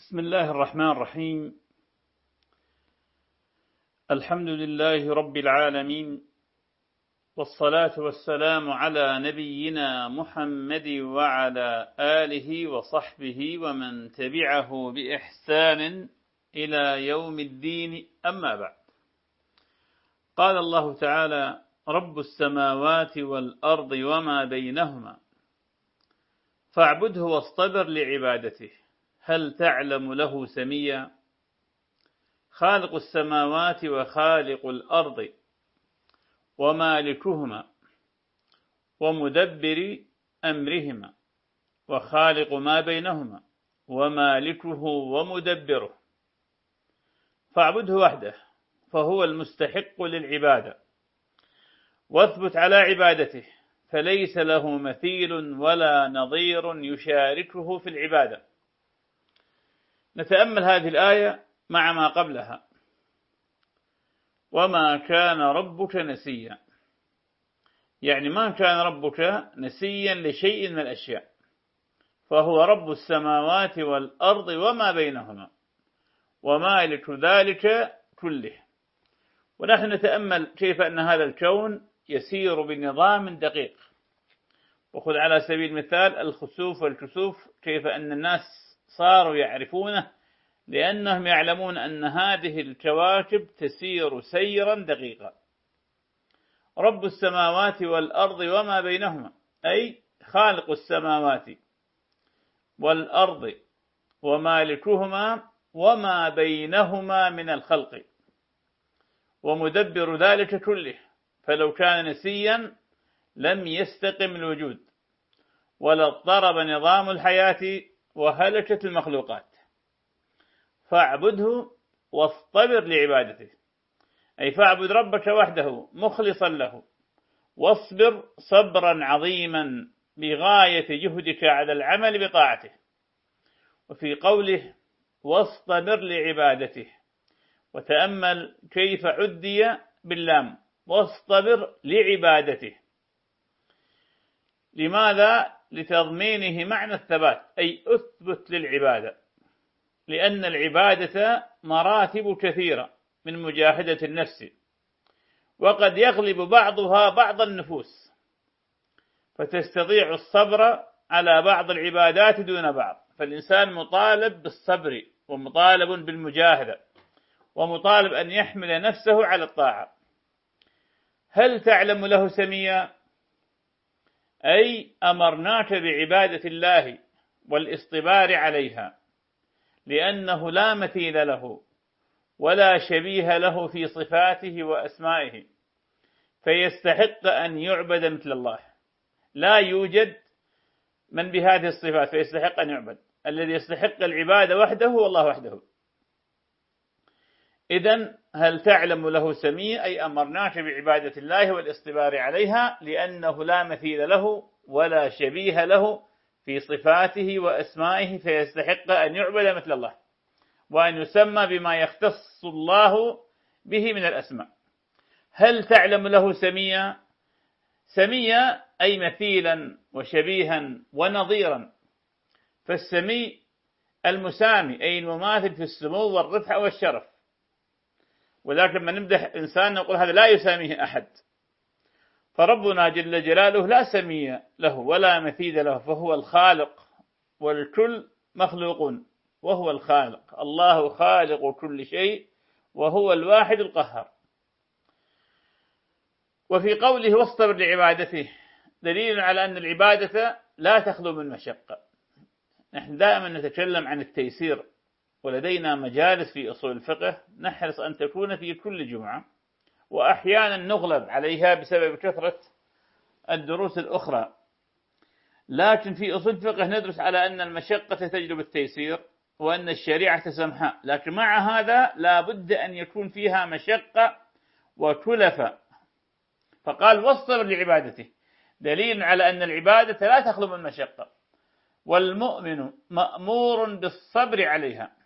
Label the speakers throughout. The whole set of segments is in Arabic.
Speaker 1: بسم الله الرحمن الرحيم. الحمد لله رب العالمين والصلاة والسلام على نبينا محمد وعلى آله وصحبه ومن تبعه بإحسان إلى يوم الدين. أما بعد قال الله تعالى رب السماوات والأرض وما بينهما فاعبده واصطبر لعبادته. هل تعلم له سميا؟ خالق السماوات وخالق الأرض ومالكهما ومدبر أمرهما وخالق ما بينهما ومالكه ومدبره. فاعبده وحده فهو المستحق للعبادة. واثبت على عبادته فليس له مثيل ولا نظير يشاركه في العبادة. نتأمل هذه الآية مع ما قبلها. وما كان ربك نسيا. يعني ما كان ربك نسيا لشيء من الأشياء. فهو رب السماوات والأرض وما بينهما. ومالك ذلك كله. ونحن نتأمل كيف أن هذا الكون يسير بنظام دقيق. وخذ على سبيل المثال الخسوف والكسوف كيف أن الناس صاروا يعرفونه لأنهم يعلمون أن هذه الكواكب تسير سيرا دقيقا. رب السماوات والأرض وما بينهما أي خالق السماوات والأرض ومالكهما وما بينهما من الخلق ومدبر ذلك كله. فلو كان نسيا لم يستقم الوجود ولا اضطرب نظام الحياة وهلكت المخلوقات. فاعبده واصطبر لعبادته. أي فاعبد ربك وحده مخلصا له. واصبر صبرا عظيما بغاية جهدك على العمل بطاعته. وفي قوله واصطبر لعبادته. وتأمل كيف عدي باللام. واصطبر لعبادته. لماذا؟ لتضمينه معنى الثبات أي أثبت للعبادة. لأن العبادة مراتب كثيرة من مجاهدة النفس. وقد يغلب بعضها بعض النفوس. فتستطيع الصبر على بعض العبادات دون بعض. فالإنسان مطالب بالصبر ومطالب بالمجاهدة. ومطالب أن يحمل نفسه على الطاعة. هل تعلم له سميا؟ أي أمرناك بعبادة الله والاصطبار عليها لأنه لا مثيل له ولا شبيه له في صفاته وأسمائه فيستحق أن يعبد مثل الله. لا يوجد من بهذه الصفات فيستحق أن يعبد. الذي يستحق العبادة وحده هو الله وحده. إذا هل تعلم له سميع؟ أي أمرناك بعبادة الله والاصطبار عليها لأنه لا مثيل له ولا شبيه له في صفاته وأسمائه فيستحق أن يعبد مثل الله وأن يسمى بما يختص الله به من الأسماء. هل تعلم له سميا سميا أي مثيلا وشبيها ونظيرا. فالسمي المسامي أي المماثل في السمو والرفع والشرف. ولكن لما نمدح إنسان نقول هذا لا يساميه أحد. فربنا جل جلاله لا سمي له ولا مثيل له فهو الخالق والكل مخلوق وهو الخالق. الله خالق كل شيء وهو الواحد القهار. وفي قوله واصطبر لعبادته دليل على أن العبادة لا تخلو من مشقة. نحن دائما نتكلم عن التيسير. ولدينا مجالس في أصول الفقه نحرص أن تكون في كل جمعة وأحيانا نغلب عليها بسبب كثرة الدروس الأخرى. لكن في أصول الفقه ندرس على أن المشقة تجلب التيسير وأن الشريعة سمحاء لكن مع هذا لا بد أن يكون فيها مشقة وكلفة. فقال واصطبر لعبادته. دليل على أن العبادة لا تخلو من مشقة. والمؤمن مأمور بالصبر عليها.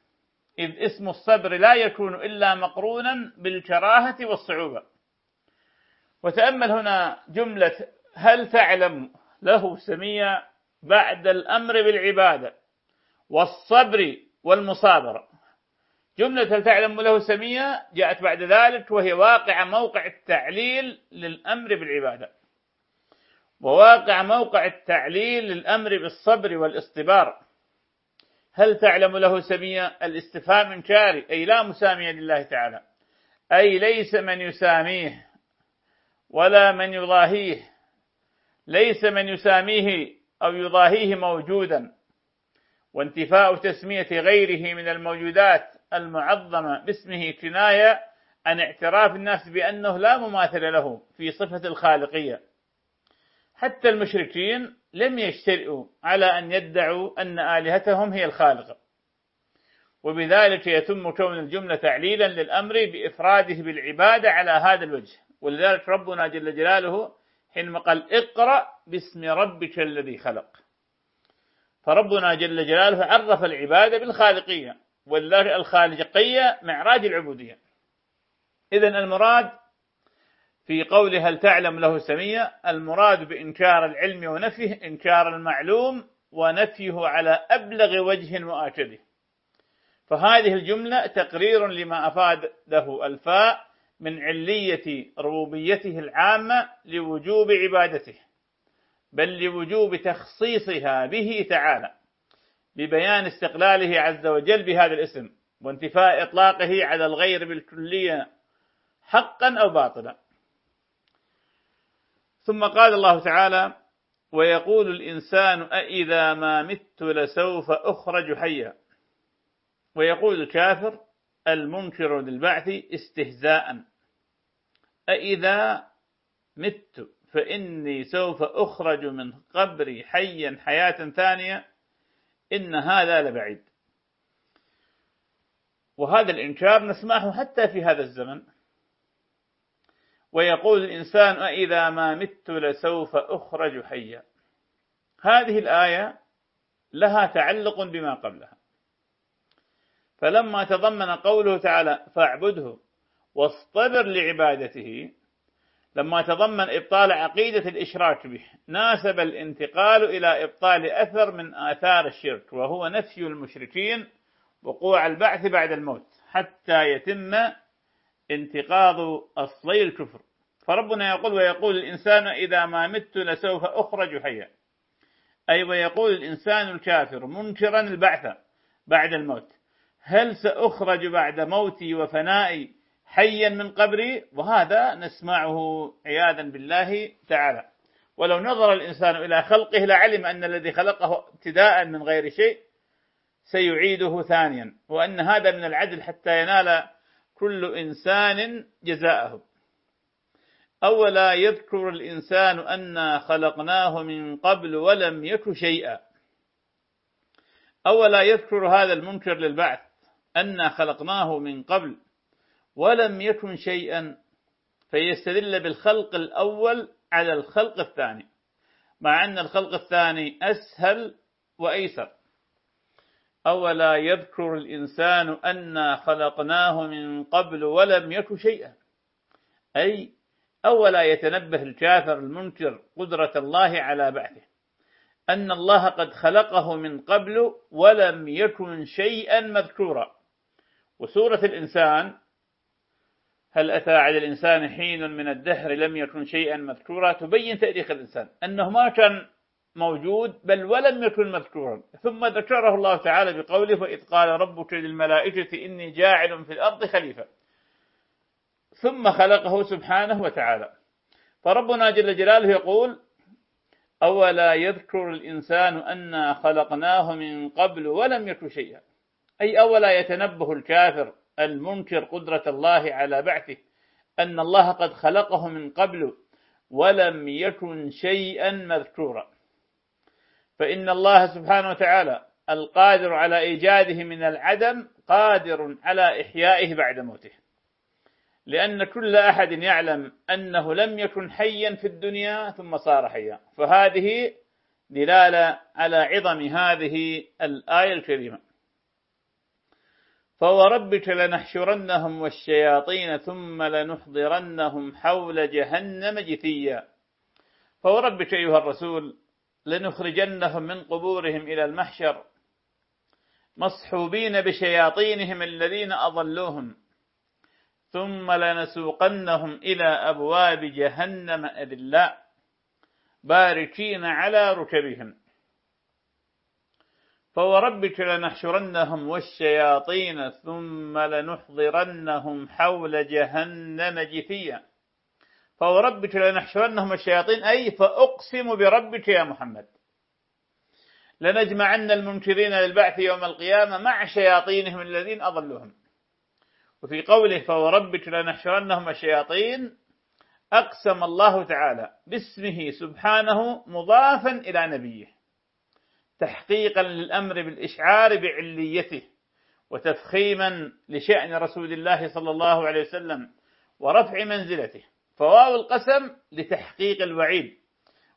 Speaker 1: إذ اسم الصبر لا يكون إلا مقرونا بالكراهة والصعوبة. وتأمل هنا جملة هل تعلم له سميا بعد الأمر بالعبادة والصبر والمصابرة. جملة هل تعلم له سمية جاءت بعد ذلك وهي واقع موقع التعليل للأمر بالعبادة. وواقع موقع التعليل للأمر بالصبر والاصطبار هل تعلم له سمية الاستفهام انكاري أي لا مسامية لله تعالى. أي ليس من يساميه ولا من يضاهيه. ليس من يساميه أو يضاهيه موجودا. وانتفاء تسمية غيره من الموجودات المعظمة باسمه كناية عن اعتراف الناس بأنه لا مماثل له في صفة الخالقية. حتى المشركين لم يجترئوا على أن يدعوا أن آلهتهم هي الخالقة. وبذلك يتم كون الجملة تعليلا للأمر بإفراده بالعبادة على هذا الوجه. ولذلك ربنا جل جلاله حينما قال اقرأ باسم ربك الذي خلق. فربنا جل جلاله عرف العبادة بالخالقية. ولذلك الخالقية معراج العبودية. إذا المراد في قوله هل تعلم له سمية؟ المراد بإنكار العلم ونفيه إنكار المعلوم ونفيه على أبلغ وجه مؤكده فهذه الجملة تقرير لما أفاده الفاء من علية ربوبيته العامة لوجوب عبادته بل لوجوب تخصيصها به تعالى ببيان استقلاله عز وجل بهذا الاسم وانتفاء إطلاقه على الغير بالكلية حقا أو باطلا. ثم قال الله تعالى ويقول الإنسان أإذا ما مت لسوف أخرج حيا. ويقول الكافر المنكر للبعث استهزاء. أإذا مت فإني سوف أخرج من قبري حيا حياة ثانية. إن هذا لبعيد. وهذا الإنكار نسمعه حتى في هذا الزمن. ويقول الإنسان أإذا ما مت لسوف أخرج حيا. هذه الآية لها تعلق بما قبلها. فلما تضمن قوله تعالى فاعبده واصطبر لعبادته لما تضمن إبطال عقيدة الإشراك به ناسب الانتقال إلى إبطال أثر من آثار الشرك وهو نفي المشركين وقوع البعث بعد الموت حتى يتم انتقاض أصلي الكفر. فربنا يقول ويقول الإنسان إذا ما مت لسوف أخرج حيا. أي ويقول الإنسان الكافر منكرا البعث بعد الموت. هل سأخرج بعد موتي وفنائي حيا من قبري؟ وهذا نسمعه عياذا بالله تعالى. ولو نظر الإنسان إلى خلقه لعلم أن الذي خلقه ابتداء من غير شيء سيعيده ثانيا. وأن هذا من العدل حتى ينال كل إنسان جزاءه. أولا يذكر الإنسان أنا خلقناه من قبل ولم يك شيئا. أولا يذكر هذا المنكر للبعث أنا خلقناه من قبل ولم يكن شيئا. فيستدل بالخلق الأول على الخلق الثاني مع أن الخلق الثاني أسهل وأيسر. أولا يذكر الإنسان أنا خلقناه من قبل ولم يك شيئا. أي أولا يتنبه الكافر المنكر قدرة الله على بعثه. أن الله قد خلقه من قبل ولم يكن شيئا مذكورا. وسورة الإنسان هل أتى على الإنسان حين من الدهر لم يكن شيئا مذكورا؟ تبين تاريخ الإنسان أنه ما كان موجود بل ولم يكن مذكورا. ثم ذكره الله تعالى بقوله فإذ قال ربك للملائكة إني جاعل في الأرض خليفة. ثم خلقه سبحانه وتعالى. فربنا جل جلاله يقول أولا يذكر الإنسان أنا خلقناه من قبل ولم يكن شيئا. أي أولا يتنبه الكافر المنكر قدرة الله على بعثه أن الله قد خلقه من قبل ولم يكن شيئا مذكورا. فإن الله سبحانه وتعالى القادر على إيجاده من العدم قادر على إحيائه بعد موته. لأن كل أحد يعلم أنه لم يكن حيا في الدنيا ثم صار حيا. فهذه دلالة على عظم هذه الآية الكريمة. فوربك لنحشرنهم والشياطين ثم لنحضرنهم حول جهنم جثيا. فوربك أيها الرسول لنخرجنهم من قبورهم إلى المحشر مصحوبين بشياطينهم الذين أضلوهم ثم لنسوقنهم إلى أبواب جهنم أذلاء باركين على ركبهم. فوربك لنحشرنهم والشياطين ثم لنحضرنهم حول جهنم جثيا. فوربك لنحشرنهم الشياطين أي فأقسم بربك يا محمد. لنجمعن المنكرين للبعث يوم القيامة مع شياطينهم الذين أضلوهم وفي قوله فوربك لنحشرنهم الشياطين أقسم الله تعالى باسمه سبحانه مضافا إلى نبيه تحقيقا للأمر بالإشعار بعليته وتفخيما لشأن رسول الله صلى الله عليه وسلم ورفع منزلته. فواو القسم لتحقيق الوعيد.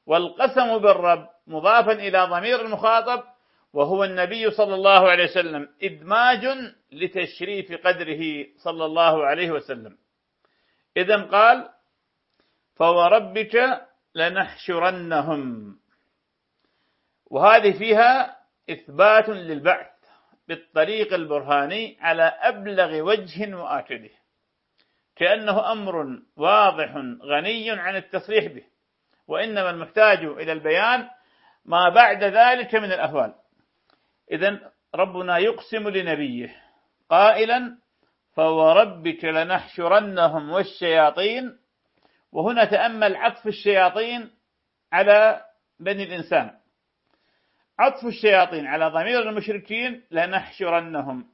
Speaker 1: والقسم بالرب مضافا إلى ضمير المخاطب وهو النبي صلى الله عليه وسلم إدماج لتشريف قدره صلى الله عليه وسلم. إذا قال فوربك لنحشرنهم. وهذه فيها إثبات للبعث بالطريق البرهاني على أبلغ وجه وآكده. كأنه أمر واضح غني عن التصريح به. وإنما المحتاج إلى البيان ما بعد ذلك من الأهوال. إذا ربنا يقسم لنبيه. قائلا فوربك لنحشرنهم والشياطين. وهنا تأمل عطف الشياطين على بني الإنسان. عطف الشياطين على ضمير المشركين لنحشرنهم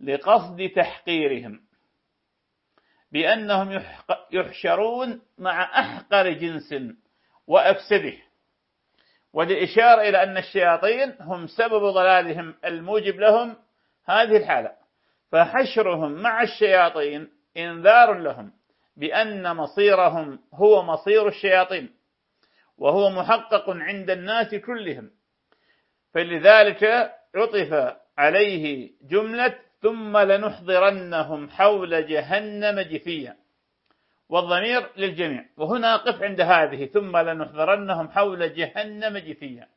Speaker 1: لقصد تحقيرهم. بأنهم يحشرون مع أحقر جنس وأفسده. وللإشارة إلى أن الشياطين هم سبب ضلالهم الموجب لهم هذه الحالة. فحشرهم مع الشياطين إنذار لهم بأن مصيرهم هو مصير الشياطين وهو محقق عند الناس كلهم. فلذلك عطف عليه جملة ثم لنحضرنهم حول جهنم جثيا. والضمير للجميع. وهنا قف عند هذه. ثم لنحضرنهم حول جهنم جثيا.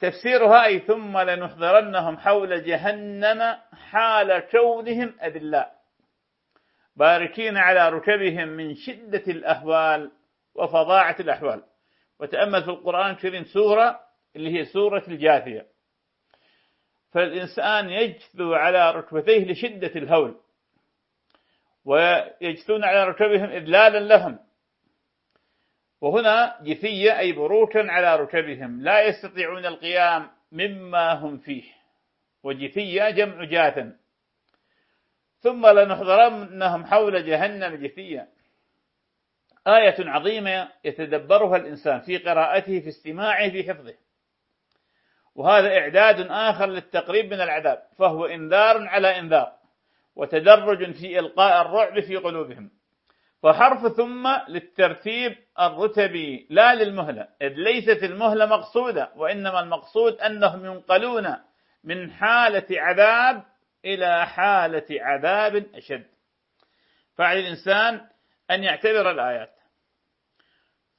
Speaker 1: تفسيرها أي ثم لنحضرنهم حول جهنم حال كونهم أذلاء. باركين على ركبهم من شدة الأهوال وفظاعة الأحوال. وتأمل في القرآن الكريم سورة اللي هي سورة الجاثية. فالإنسان يجثو على ركبتيه لشدة الهول ويجثون على ركبهم إذلالا لهم. وهنا جثية أي بروكا على ركبهم لا يستطيعون القيام مما هم فيه وجثية جمع جاثا ثم لنحضرنهم حول جهنم جثيا آية عظيمة يتدبرها الإنسان في قراءته في استماعه في حفظه وهذا إعداد آخر للتقريب من العذاب فهو إنذار على إنذار وتدرج في إلقاء الرعب في قلوبهم. فحرف ثم للترتيب الرتبي لا للمهلة إذ ليست المهلة مقصودة وإنما المقصود أنهم ينقلون من حالة عذاب إلى حالة عذاب أشد. فعلى الإنسان أن يعتبر الآيات.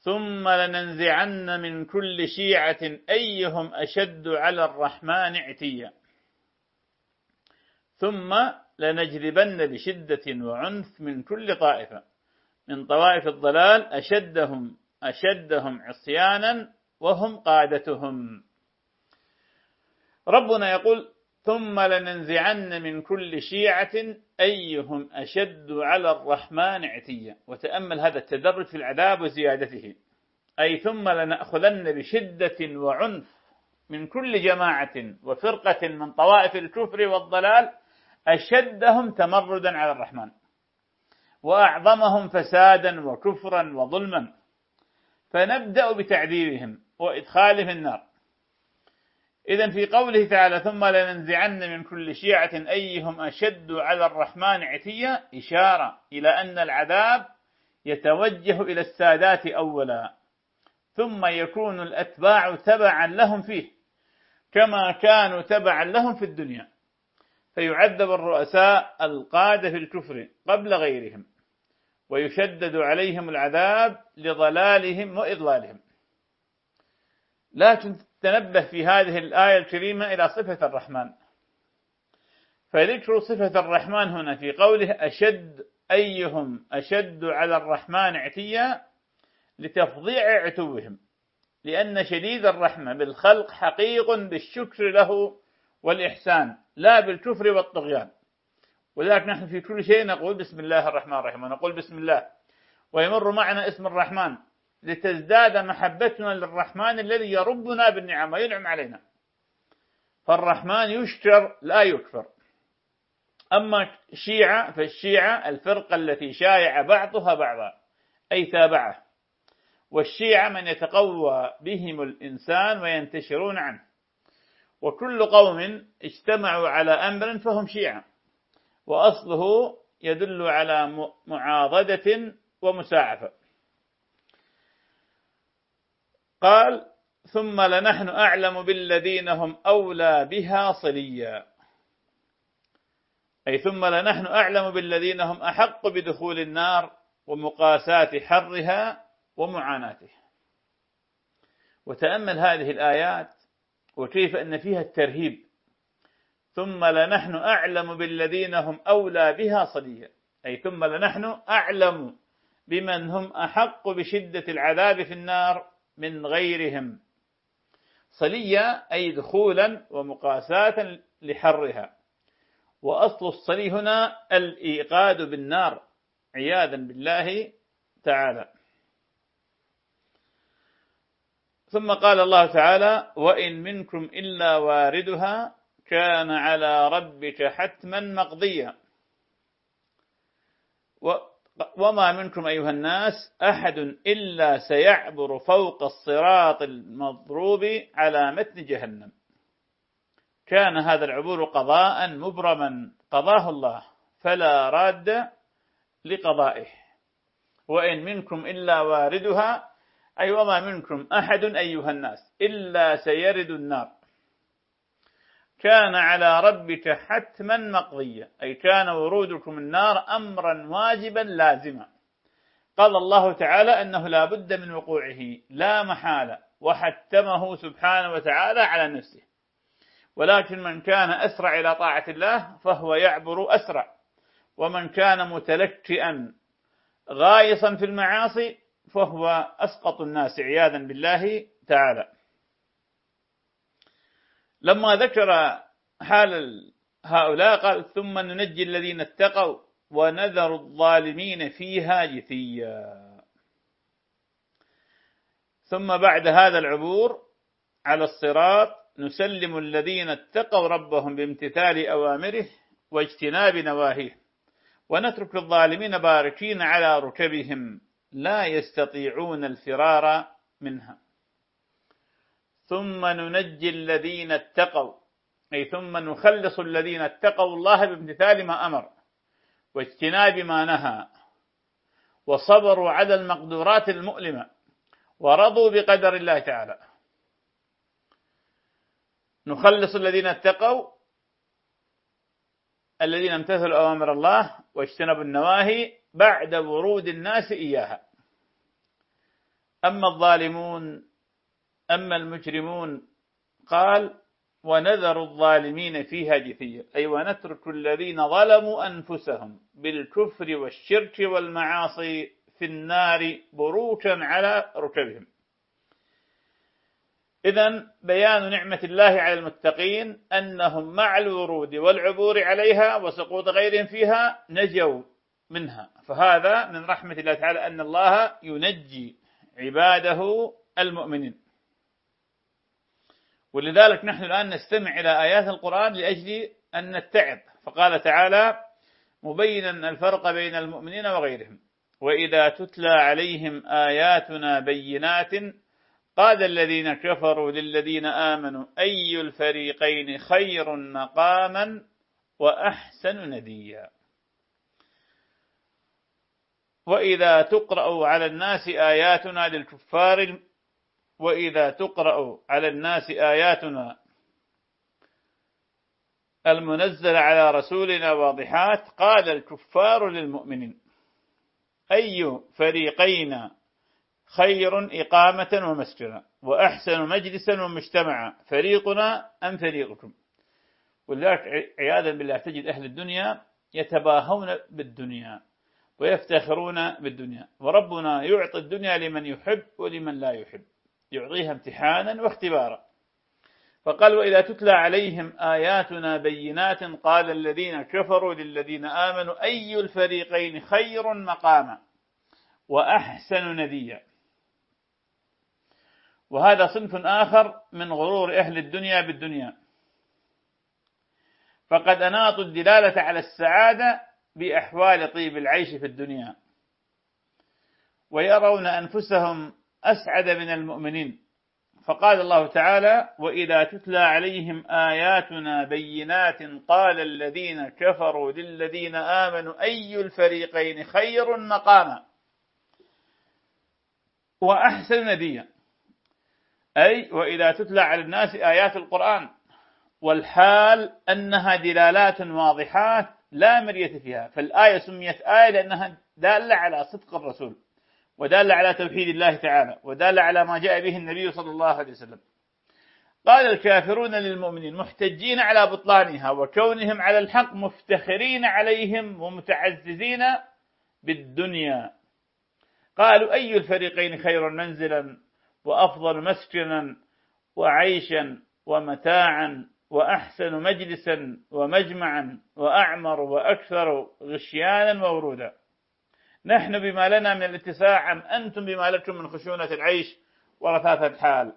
Speaker 1: ثم لننزعن من كل شيعة أيهم أشد على الرحمن عتيا ثم لنجذبن بشدة وعنف من كل طائفة. من طوائف الضلال أشدهم أشدهم عصيانا وهم قادتهم. ربنا يقول ثم لننزعن من كل شيعة أيهم أشد على الرحمن عتيا. وتأمل هذا التدرج في العذاب وزيادته. أي ثم لنأخذن بشدة وعنف من كل جماعة وفرقة من طوائف الكفر والضلال أشدهم تمردا على الرحمن. وأعظمهم فسادا وكفرا وظلما. فنبدأ بتعذيبهم وإدخالهم النار. إذا في قوله تعالى ثم لننزعن من كل شيعة أيهم أشد على الرحمن عتيا. إشارة إلى أن العذاب يتوجه إلى السادات أولا. ثم يكون الأتباع تبعا لهم فيه كما كانوا تبعا لهم في الدنيا. فيعذب الرؤساء القادة في الكفر قبل غيرهم ويشدد عليهم العذاب لضلالهم وإضلالهم. لكن تنبه في هذه الآية الكريمة إلى صفة الرحمن. فذكر صفة الرحمن هنا في قوله أشد أيهم أشد على الرحمن اعتيا لتفضيع عتوهم لأن شديد الرحمة بالخلق حقيق بالشكر له والإحسان لا بالكفر والطغيان. ولذلك نحن في كل شيء نقول بسم الله الرحمن الرحيم ونقول بسم الله ويمر معنا اسم الرحمن. لتزداد محبتنا للرحمن الذي يربنا بالنعم وينعم علينا. فالرحمن يشكر لا يكفر. أما الشيعة فالشيعة الفرقة التي شايع بعضها بعضا أي تابعة. والشيعة من يتقوى بهم الإنسان وينتشرون عنه. وكل قوم اجتمعوا على أمر فهم شيعة. وأصله يدل على معاضدة ومساعفة. قال ثم لنحن أعلم بالذين هم أولى بها صليا. أي ثم لنحن أعلم بالذين هم أحق بدخول النار ومقاساة حرها ومعاناته وتأمل هذه الآيات وكيف أن فيها الترهيب. ثم لنحن أعلم بالذين هم أولى بها صليا. أي ثم لنحن أعلم بمن هم أحق بشدة العذاب في النار من غيرهم. صليا أي دخولا ومقاساة لحرها. وأصل الصلي هنا الإيقاد بالنار عياذا بالله تعالى. ثم قال الله تعالى وإن منكم إلا واردها كان على ربك حتما مقضيا. وما منكم أيها الناس أحد إلا سيعبر فوق الصراط المضروب على متن جهنم. كان هذا العبور قضاء مبرما. قضاه الله. فلا راد لقضائه. وإن منكم إلا واردها. أي وما منكم أحد أيها الناس إلا سيرد النار. كان على ربك حتما مقضيا أي كان ورودكم النار أمرا واجبا لازما. قال الله تعالى أنه لا بد من وقوعه لا محالة وحتمه سبحانه وتعالى على نفسه. ولكن من كان أسرع إلى طاعة الله فهو يعبر أسرع. ومن كان متلكئا غايصا في المعاصي فهو أسقط الناس عياذا بالله تعالى. لما ذكر حال هؤلاء قال ثم ننجي الذين اتقوا ونذر الظالمين فيها جثيا. ثم بعد هذا العبور على الصراط نسلم الذين اتقوا ربهم بامتثال أوامره واجتناب نواهيه ونترك الظالمين باركين على ركبهم لا يستطيعون الفرار منها. ثم ننجي الذين اتقوا. أي ثم نخلص الذين اتقوا الله بامتثال ما أمر واجتناب ما نهى وصبروا على المقدورات المؤلمة ورضوا بقدر الله تعالى. نخلص الذين اتقوا الذين امتثلوا أوامر الله واجتنبوا النواهي بعد ورود الناس إياها. أما الظالمون أما المجرمون قال ونذر الظالمين فيها جثيا. أي ونترك الذين ظلموا أنفسهم بالكفر والشرك والمعاصي في النار بروكا على ركبهم. إذا بيان نعمة الله على المتقين أنهم مع الورود والعبور عليها وسقوط غيرهم فيها نجوا منها. فهذا من رحمة الله تعالى أن الله ينجي عباده المؤمنين. ولذلك نحن الآن نستمع إلى آيات القرآن لأجل أن نتعظ. فقال تعالى مبينا الفرق بين المؤمنين وغيرهم وإذا تتلى عليهم آياتنا بينات قال الذين كفروا للذين آمنوا أي الفريقين خير مقاما وأحسن نديا؟ وإذا تقرأ على الناس آياتنا للكفار وإذا تقرأ على الناس آياتنا المنزل على رسولنا واضحات قال الكفار للمؤمنين أي فريقين خير إقامة ومسكنا وأحسن مجلسا ومجتمعا فريقنا أم فريقكم؟ ولذلك عياذا بالله تجد أهل الدنيا يتباهون بالدنيا ويفتخرون بالدنيا وربنا يعطي الدنيا لمن يحب ولمن لا يحب. يعطيها امتحانا واختبارا. فقال وإذا تتلى عليهم آياتنا بينات قال الذين كفروا للذين آمنوا أي الفريقين خير مقاما وأحسن نديا وهذا صنف آخر من غرور أهل الدنيا بالدنيا. فقد أناطوا الدلالة على السعادة بأحوال طيب العيش في الدنيا. ويرون أنفسهم أسعد من المؤمنين. فقال الله تعالى وإذا تتلى عليهم آياتنا بينات قال الذين كفروا للذين آمنوا أي الفريقين خير مقاما وأحسن نديا أي وإذا تتلى على الناس آيات القرآن. والحال أنها دلالات واضحات لا مرية فيها. فالآية سميت آية لأنها دالة على صدق الرسول. ودالة على توحيد الله تعالى ودالة على ما جاء به النبي صلى الله عليه وسلم. قال الكافرون للمؤمنين محتجين على بطلانها وكونهم على الحق مفتخرين عليهم ومتعززين بالدنيا. قالوا أي الفريقين خير منزلا وأفضل مسكنا وعيشا ومتاعا وأحسن مجلسا ومجمعا وأعمر وأكثر غشيانا وورودا؟ نحن بما لنا من الاتساع أم أنتم بما لكم من خشونة العيش ورثاثة الحال؟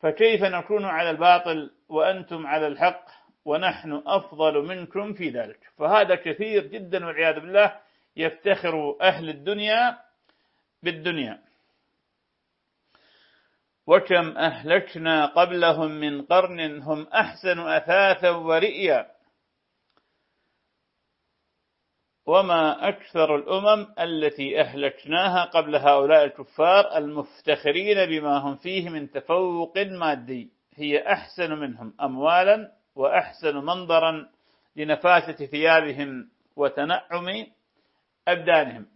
Speaker 1: فكيف نكون على الباطل وأنتم على الحق ونحن أفضل منكم في ذلك؟ فهذا كثير جدا والعياذ بالله يفتخر أهل الدنيا بالدنيا. وكم أهلكنا قبلهم من قرن هم أحسن أثاثا ورئيا. وما أكثر الأمم التي أهلكناها قبل هؤلاء الكفار المفتخرين بما هم فيه من تفوق مادي. هي أحسن منهم أموالا وأحسن منظرا لنفاسة ثيابهم وتنعم أبدانهم.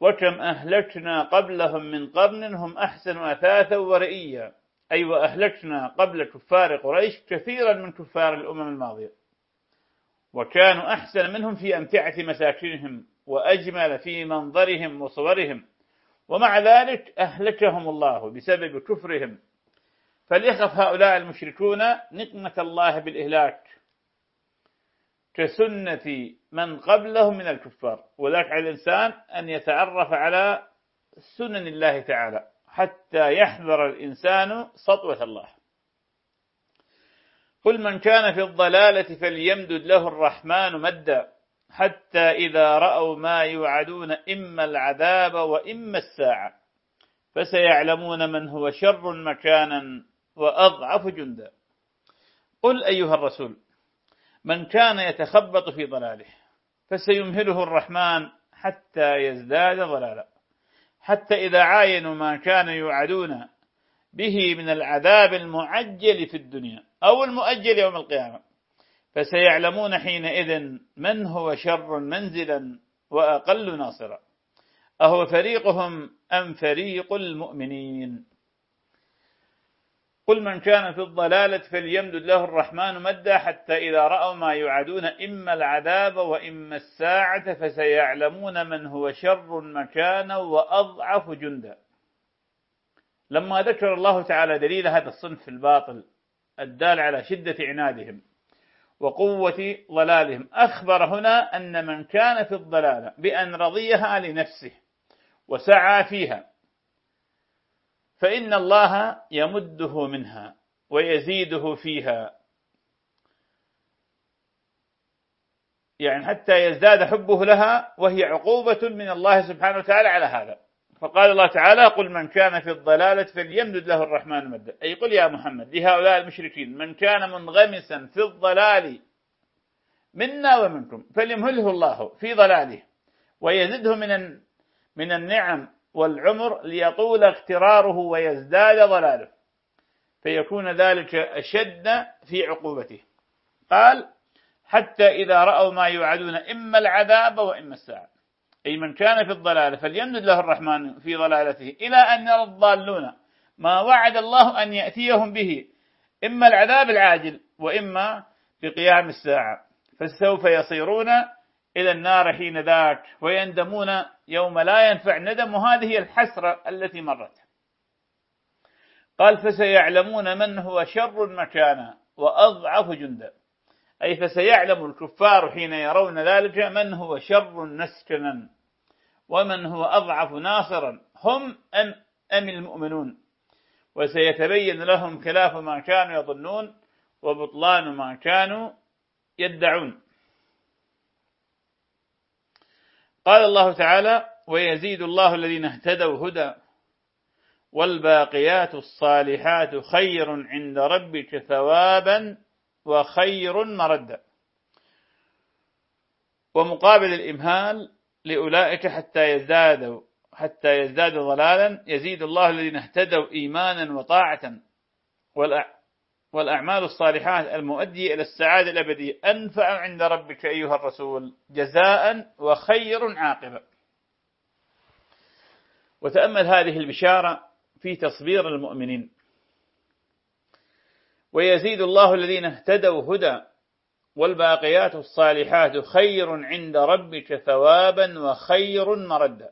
Speaker 1: وكم أهلكنا قبلهم من قرن هم أحسن أثاثا ورئيا. أي وأهلكنا قبل كفار قريش كثيرا من كفار الأمم الماضية. وكانوا أحسن منهم في أمتعة مساكنهم وأجمل في منظرهم وصورهم. ومع ذلك أهلكهم الله بسبب كفرهم. فليخف هؤلاء المشركون نقمة الله بالإهلاك. كسنة من قبلهم من الكفار. وذلك على الإنسان أن يتعرف على سنن الله تعالى حتى يحذر الإنسان سطوة الله. قل من كان في الضلالة فليمدد له الرحمن مدا حتى إذا رأوا ما يوعدون إما العذاب وإما الساعة. فسيعلمون من هو شر مكانا وأضعف جندا. قل أيها الرسول من كان يتخبط في ضلاله فسيمهله الرحمن حتى يزداد ضلالا. حتى إذا عاينوا ما كانوا يوعدون به من العذاب المعجل في الدنيا. أو المؤجل يوم القيامة. فسيعلمون حينئذ من هو شر منزلا وأقل ناصرا. أهو فريقهم أم فريق المؤمنين؟ قل من كان في الضلالة فليمدد له الرحمن مدا حتى إذا رأوا ما يعدون إما العذاب وإما الساعة فسيعلمون من هو شر مكانا وأضعف جندا. لما ذكر الله تعالى دليل هذا الصنف الباطل الدال على شدة عنادهم وقوة ضلالهم. أخبر هنا أن من كان في الضلالة بأن رضيها لنفسه وسعى فيها فإن الله يمده منها ويزيده فيها. يعني حتى يزداد حبه لها وهي عقوبة من الله سبحانه وتعالى على هذا. فقال الله تعالى قل من كان في الضلالة فليمدد له الرحمن مدا أي قل يا محمد لهؤلاء المشركين من كان منغمسا في الضلال منا ومنكم فليمهله الله في ضلاله ويزده من من النعم والعمر ليطول اغتراره ويزداد ضلاله فيكون ذلك أشد في عقوبته. قال حتى إذا رأوا ما يوعدون إما العذاب وإما الساعة. أي من كان في الضلالة فليمدد له الرحمن في ضلالته إلى أن يرى الضالون. ما وعد الله أن يأتيهم به إما العذاب العاجل وإما بقيام الساعة. فسوف يصيرون إلى النار حين ذاك ويندمون يوم لا ينفع ندم. وهذه هي الحسرة التي مرت. قال فسيعلمون من هو شر مكانا وأضعف جندا. أي فسيعلم الكفار حين يرون ذلك من هو شر نسكنا ومن هو أضعف ناصرا هم أم, أم المؤمنون؟ وسيتبين لهم خلاف ما كانوا يظنون وبطلان ما كانوا يدعون. قال الله تعالى ويزيد الله الذين اهتدوا هدى والباقيات الصالحات خير عند ربك ثوابا وخير مردا. ومقابل الإمهال لأولئك حتى يزدادوا حتى يزدادوا ضلالا يزيد الله الذين اهتدوا إيمانا وطاعة. والأعمال الصالحات المؤدية إلى السعادة الأبدية. أنفع عند ربك أيها الرسول جزاء وخير عاقبة. وتأمل هذه البشارة في تصبير المؤمنين. ويزيد الله الذين اهتدوا هدى والباقيات الصالحات خير عند ربك ثوابا وخير مردا.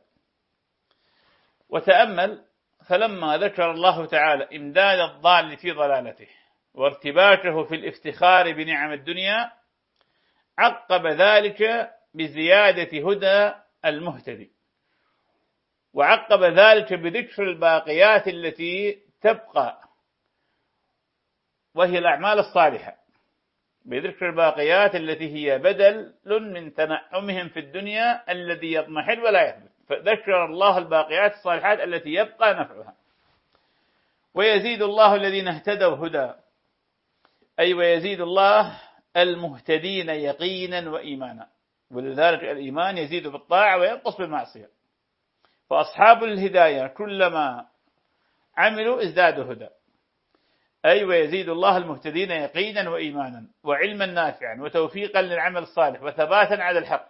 Speaker 1: وتأمل فلما ذكر الله تعالى إمداد الضال في ضلالته وارتباكه في الافتخار بنعم الدنيا عقب ذلك بزيادة هدى المهتدي. وعقب ذلك بذكر الباقيات التي تبقى وهي الأعمال الصالحة. بذكر الباقيات التي هي بدل من تنعمهم في الدنيا الذي يضمحل ولا يثبت. فذكر الله الباقيات الصالحات التي يبقى نفعها. ويزيد الله الذين اهتدوا هدى. أي ويزيد الله المهتدين يقينا وإيمانا. ولذلك الإيمان يزيد بالطاعة وينقص بالمعصية. فأصحاب الهداية كلما عملوا ازدادوا هدى. أي ويزيد الله المهتدين يقينا وإيمانا وعلما نافعا وتوفيقا للعمل الصالح وثباتا على الحق.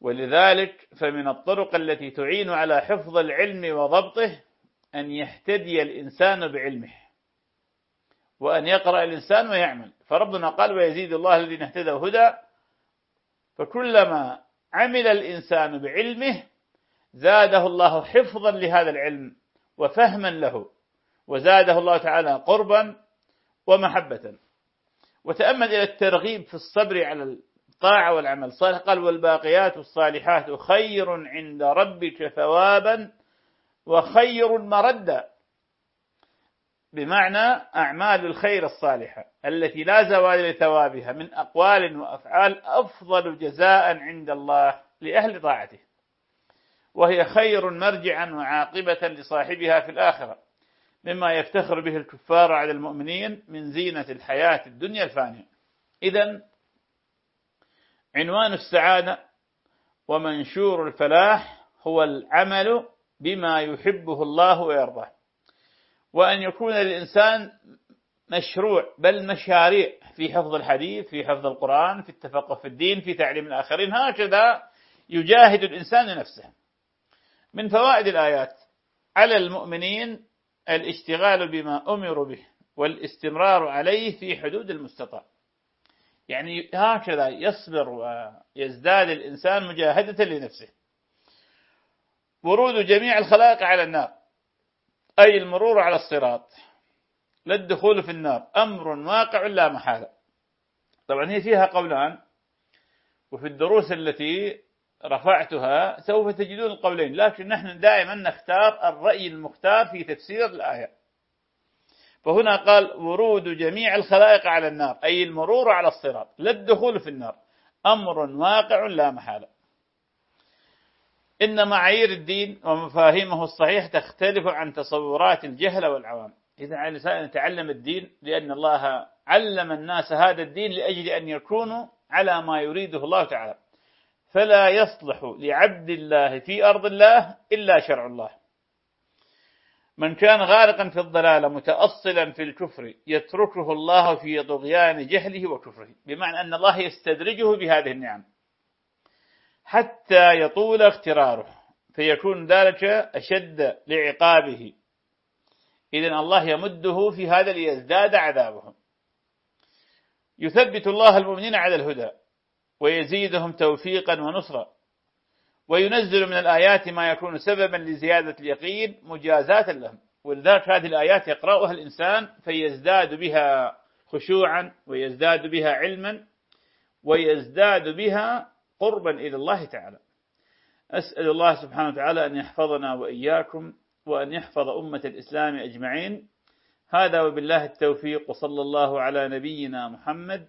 Speaker 1: ولذلك فمن الطرق التي تعين على حفظ العلم وضبطه أن يهتدي الإنسان بعلمه وأن يقرأ الإنسان ويعمل. فربنا قال ويزيد الله الذين اهتدوا هدى. فكلما عمل الإنسان بعلمه زاده الله حفظا لهذا العلم وفهما له. وزاده الله تعالى قربا ومحبة. وتأمل إلى الترغيب في الصبر على الطاعة والعمل الصالح. قال والباقيات الصالحات خير عند ربك ثوابا وخير مردا. بمعنى أعمال الخير الصالحة التي لا زوال لثوابها من أقوال وأفعال أفضل جزاء عند الله لأهل طاعته. وهي خير مرجعا وعاقبة لصاحبها في الآخرة. مما يفتخر به الكفار على المؤمنين من زينة الحياة الدنيا الفانية. إذا عنوان السعادة ومنشور الفلاح هو العمل بما يحبه الله ويرضاه. وأن يكون للإنسان مشروع بل مشاريع في حفظ الحديث في حفظ القرآن في التفقه في الدين في تعليم الآخرين هكذا يجاهد الإنسان نفسه. من فوائد الآيات على المؤمنين الاشتغال بما أمروا به والاستمرار عليه في حدود المستطاع. يعني هكذا يصبر ويزداد الإنسان مجاهدة لنفسه. ورود جميع الخلائق على النار أي المرور على الصراط لا الدخول في النار أمر واقع لا محالة. طبعا هي فيها قولان وفي الدروس التي رفعتها سوف تجدون القولين لكن نحن دائما نختار الرأي المختار في تفسير الآية. فهنا قال ورود جميع الخلائق على النار أي المرور على الصراط لا الدخول في النار. أمر واقع لا محالة. إن معايير الدين ومفاهيمه الصحيح تختلف عن تصورات الجهل والعوام. إذا على الإنسان يتعلم الدين لأن الله علم الناس هذا الدين لأجل أن يكونوا على ما يريده الله تعالى. فلا يصلح لعبد الله في أرض الله إلا شرع الله. من كان غارقا في الضلال متأصلا في الكفر يتركه الله في طغيان جهله وكفره بمعنى أن الله يستدرجه بهذه النعم حتى يطول اغتراره فيكون ذلك أشد لعقابه. إذن الله يمده في هذا ليزداد عذابهم يثبت الله المؤمنين على الهدى. ويزيدهم توفيقا ونصرا. وينزل من الآيات ما يكون سببا لزيادة اليقين مجازاة لهم. ولذلك هذه الآيات يقرأها الإنسان فيزداد بها خشوعا ويزداد بها علما ويزداد بها قربا إلى الله تعالى. أسأل الله سبحانه وتعالى أن يحفظنا وإياكم وأن يحفظ أمة الإسلام أجمعين. هذا وبالله التوفيق وصلى الله على نبينا محمد